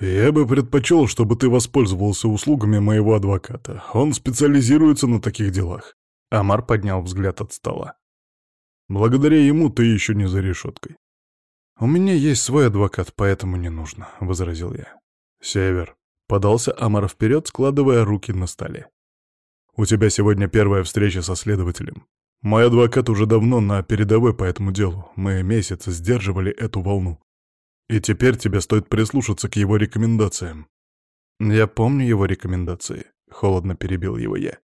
«Я бы предпочел, чтобы ты воспользовался услугами моего адвоката. Он специализируется на таких делах». Амар поднял взгляд от стола. «Благодаря ему ты еще не за решеткой». «У меня есть свой адвокат, поэтому не нужно», — возразил я. «Север», — подался Амар вперед, складывая руки на столе. «У тебя сегодня первая встреча со следователем. Мой адвокат уже давно на передовой по этому делу. Мы месяц сдерживали эту волну. И теперь тебе стоит прислушаться к его рекомендациям. Я помню его рекомендации, холодно перебил его я.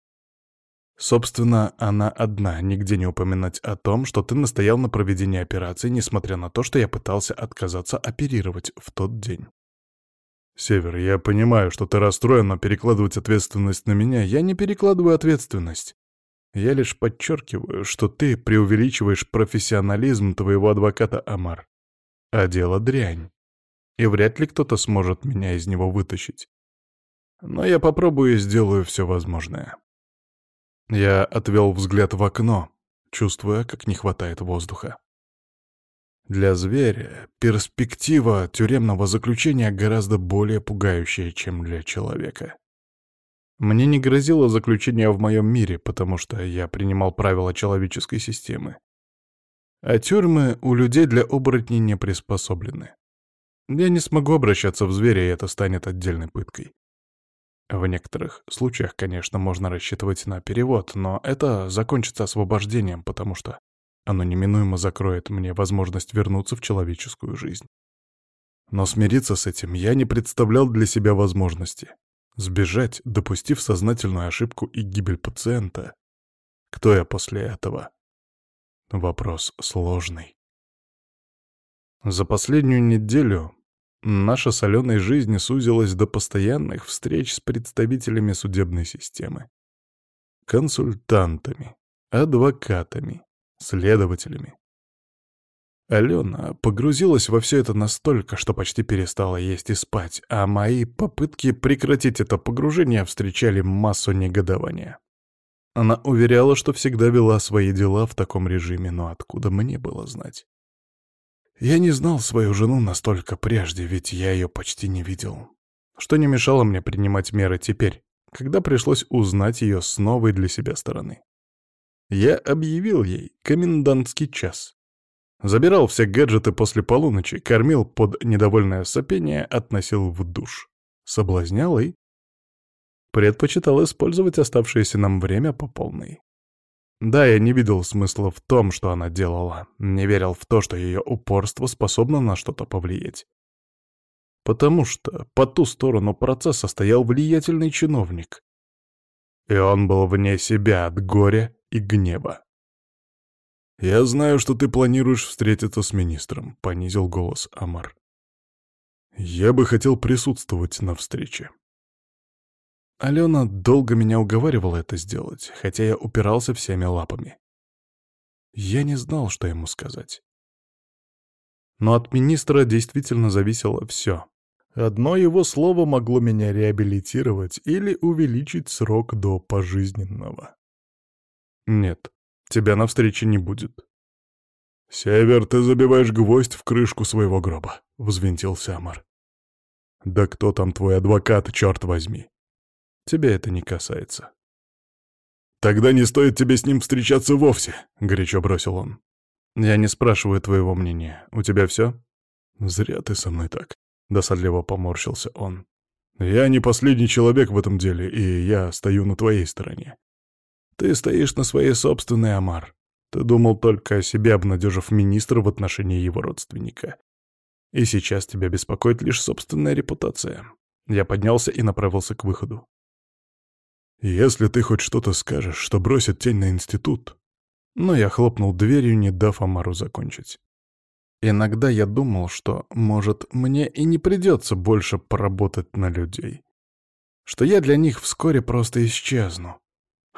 Собственно, она одна, нигде не упоминать о том, что ты настоял на проведении операции, несмотря на то, что я пытался отказаться оперировать в тот день. Север, я понимаю, что ты расстроен, но перекладывать ответственность на меня я не перекладываю ответственность. Я лишь подчеркиваю, что ты преувеличиваешь профессионализм твоего адвоката Амар. А дело дрянь. И вряд ли кто-то сможет меня из него вытащить. Но я попробую и сделаю все возможное. Я отвел взгляд в окно, чувствуя, как не хватает воздуха. Для зверя перспектива тюремного заключения гораздо более пугающая, чем для человека. Мне не грозило заключение в моем мире, потому что я принимал правила человеческой системы. А тюрьмы у людей для оборотней не приспособлены. Я не смогу обращаться в зверя, и это станет отдельной пыткой. В некоторых случаях, конечно, можно рассчитывать на перевод, но это закончится освобождением, потому что оно неминуемо закроет мне возможность вернуться в человеческую жизнь. Но смириться с этим я не представлял для себя возможности. Сбежать, допустив сознательную ошибку и гибель пациента. Кто я после этого? Вопрос сложный. За последнюю неделю наша соленая жизнь сузилась до постоянных встреч с представителями судебной системы. Консультантами, адвокатами, следователями. Алена погрузилась во все это настолько, что почти перестала есть и спать, а мои попытки прекратить это погружение встречали массу негодования. Она уверяла, что всегда вела свои дела в таком режиме, но откуда мне было знать? Я не знал свою жену настолько прежде, ведь я ее почти не видел. Что не мешало мне принимать меры теперь, когда пришлось узнать ее с новой для себя стороны. Я объявил ей комендантский час. Забирал все гаджеты после полуночи, кормил под недовольное сопение, относил в душ. Соблазнял и предпочитал использовать оставшееся нам время по полной. Да, я не видел смысла в том, что она делала, не верил в то, что ее упорство способно на что-то повлиять. Потому что по ту сторону процесса стоял влиятельный чиновник. И он был вне себя от горя и гнева. «Я знаю, что ты планируешь встретиться с министром», — понизил голос Амар. «Я бы хотел присутствовать на встрече». Алена долго меня уговаривала это сделать, хотя я упирался всеми лапами. Я не знал, что ему сказать. Но от министра действительно зависело все. Одно его слово могло меня реабилитировать или увеличить срок до пожизненного. Нет, тебя на встрече не будет. «Север, ты забиваешь гвоздь в крышку своего гроба», — взвинтился Амар. «Да кто там твой адвокат, черт возьми?» Тебя это не касается». «Тогда не стоит тебе с ним встречаться вовсе», — горячо бросил он. «Я не спрашиваю твоего мнения. У тебя все?» «Зря ты со мной так», — досадливо поморщился он. «Я не последний человек в этом деле, и я стою на твоей стороне. Ты стоишь на своей собственной, Амар. Ты думал только о себе, обнадежив министра в отношении его родственника. И сейчас тебя беспокоит лишь собственная репутация». Я поднялся и направился к выходу. «Если ты хоть что-то скажешь, что бросит тень на институт...» Но я хлопнул дверью, не дав Амару закончить. Иногда я думал, что, может, мне и не придется больше поработать на людей. Что я для них вскоре просто исчезну.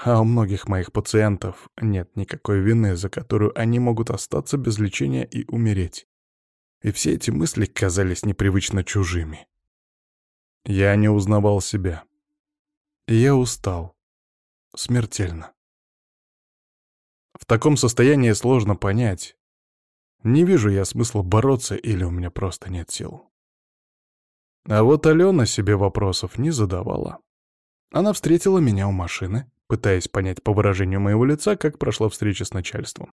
А у многих моих пациентов нет никакой вины, за которую они могут остаться без лечения и умереть. И все эти мысли казались непривычно чужими. Я не узнавал себя. Я устал. Смертельно. В таком состоянии сложно понять, не вижу я смысла бороться или у меня просто нет сил. А вот Алена себе вопросов не задавала. Она встретила меня у машины, пытаясь понять по выражению моего лица, как прошла встреча с начальством.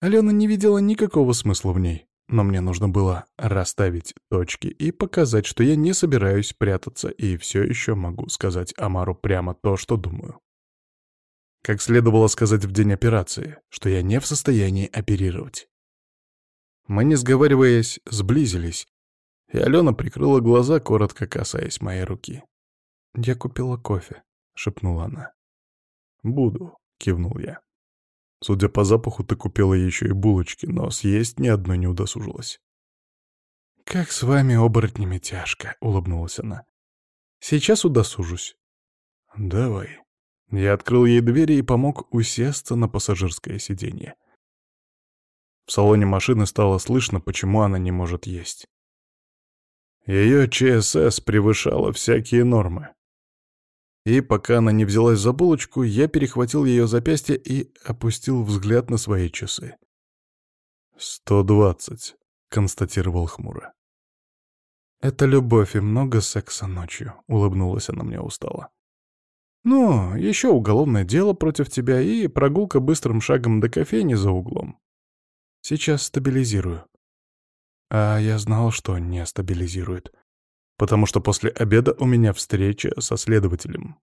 Алена не видела никакого смысла в ней, но мне нужно было расставить точки и показать, что я не собираюсь прятаться и все еще могу сказать Амару прямо то, что думаю. Как следовало сказать в день операции, что я не в состоянии оперировать. Мы, не сговариваясь, сблизились, и Алена прикрыла глаза, коротко касаясь моей руки. «Я купила кофе», — шепнула она. «Буду», — кивнул я. Судя по запаху, ты купила еще и булочки, но съесть ни одной не удосужилась. «Как с вами, оборотнями, тяжко», — улыбнулась она. «Сейчас удосужусь». «Давай». Я открыл ей двери и помог усесться на пассажирское сиденье. В салоне машины стало слышно, почему она не может есть. Ее ЧСС превышала всякие нормы. И пока она не взялась за булочку, я перехватил ее запястье и опустил взгляд на свои часы. «Сто двадцать», — констатировал хмуро. «Это любовь и много секса ночью», — улыбнулась она мне устало. «Ну, еще уголовное дело против тебя и прогулка быстрым шагом до кофейни за углом. Сейчас стабилизирую». А я знал, что не стабилизирует потому что после обеда у меня встреча со следователем.